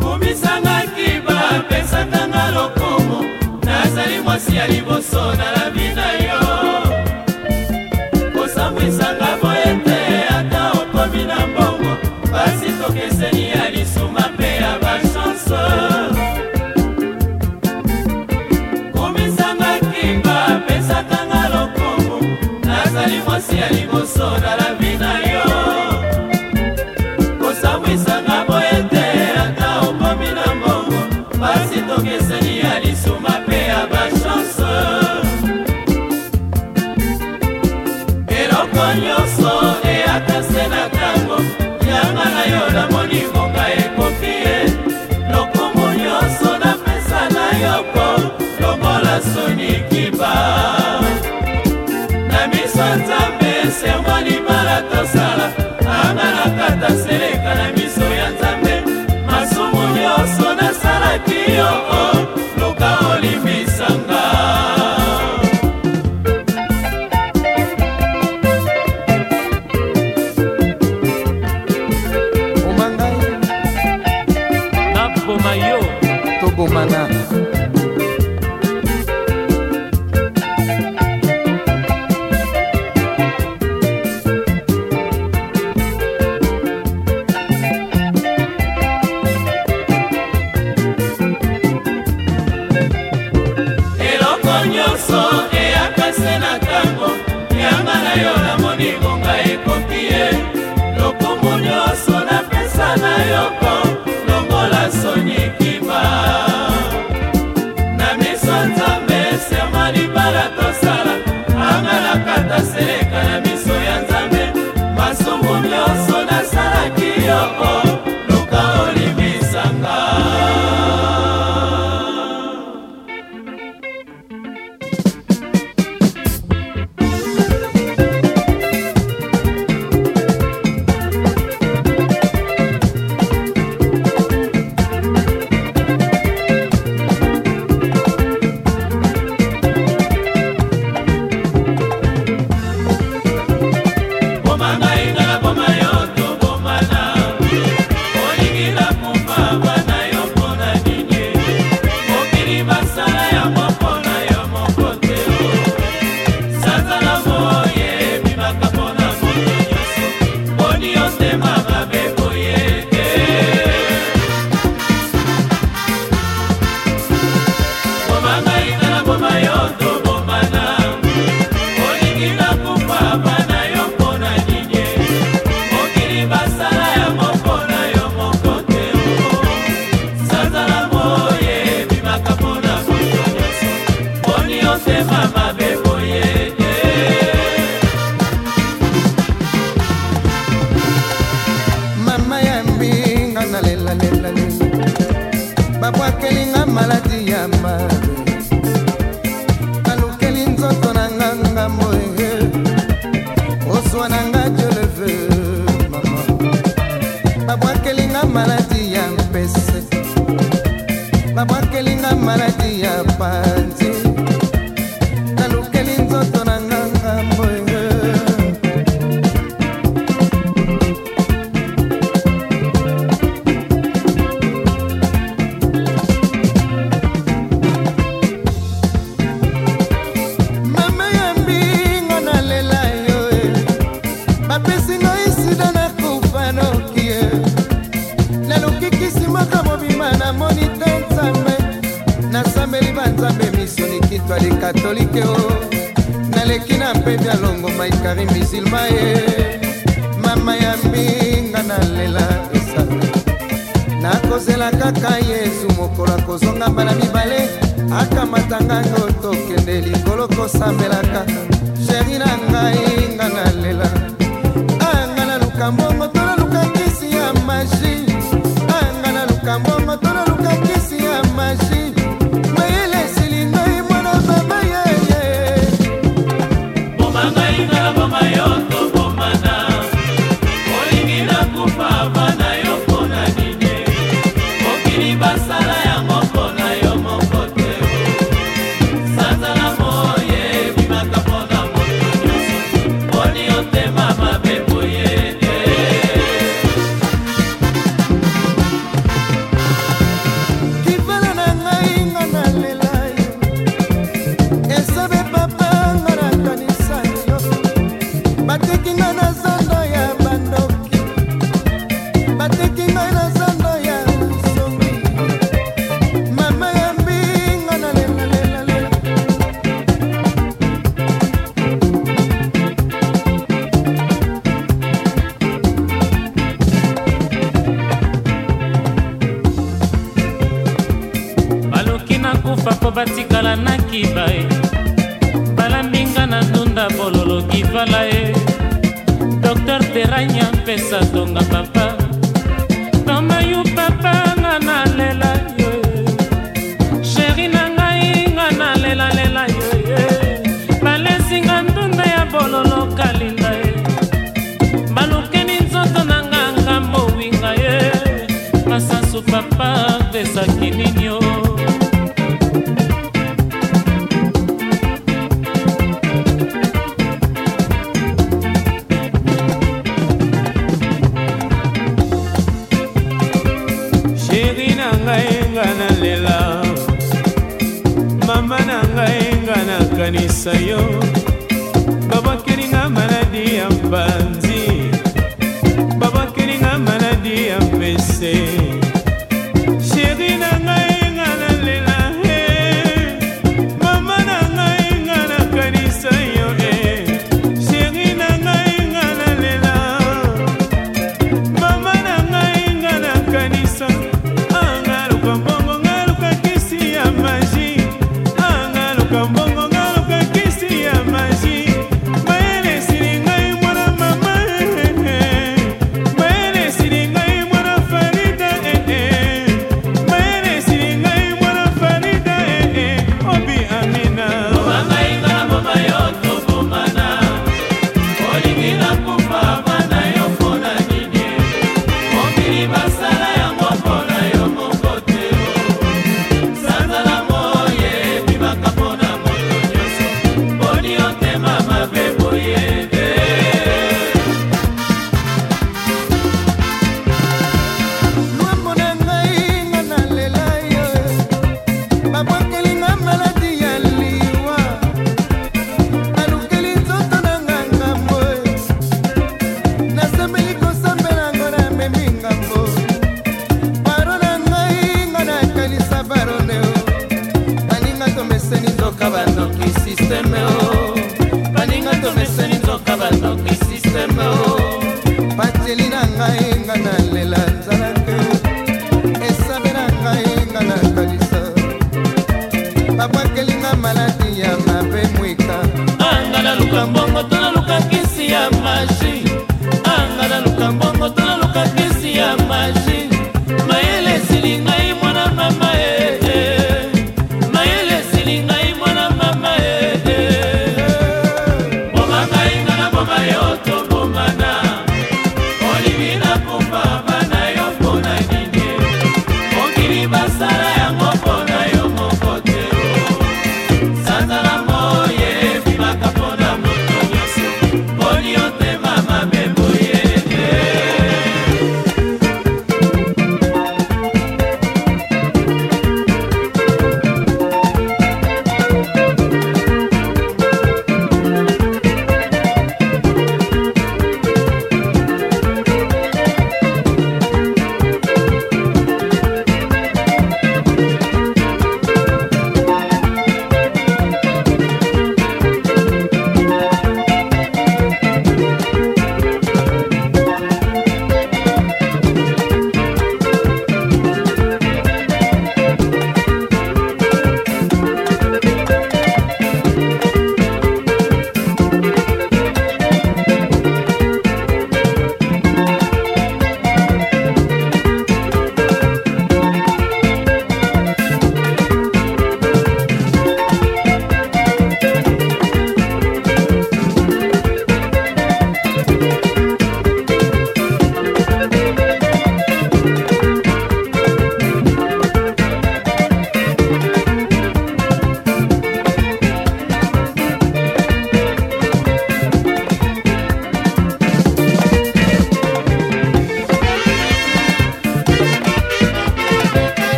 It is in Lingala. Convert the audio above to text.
komisangaki bapesaka nga lokumu nazali mwasi ya liboso nalabi na yo kosambwisanga boye te ata okomi na mbongo basi tokeseni ya lisu Santa Cena. nalelalela babwakelinga maladi ya ma bali katolike o naleki na mpepe ya longo maikari misilma ye mama ya mbinga na lela esala nakozela kaka yesu mokolo akozonga mbala mibale akamatanga ngai tokende likolo kosambelaka sheri na ngai batikala na kiba e balambinga na ndunda bololo kibala e dr teranya mpesa tonga papa kopesa yo babwakeli na maladi ya mbala se me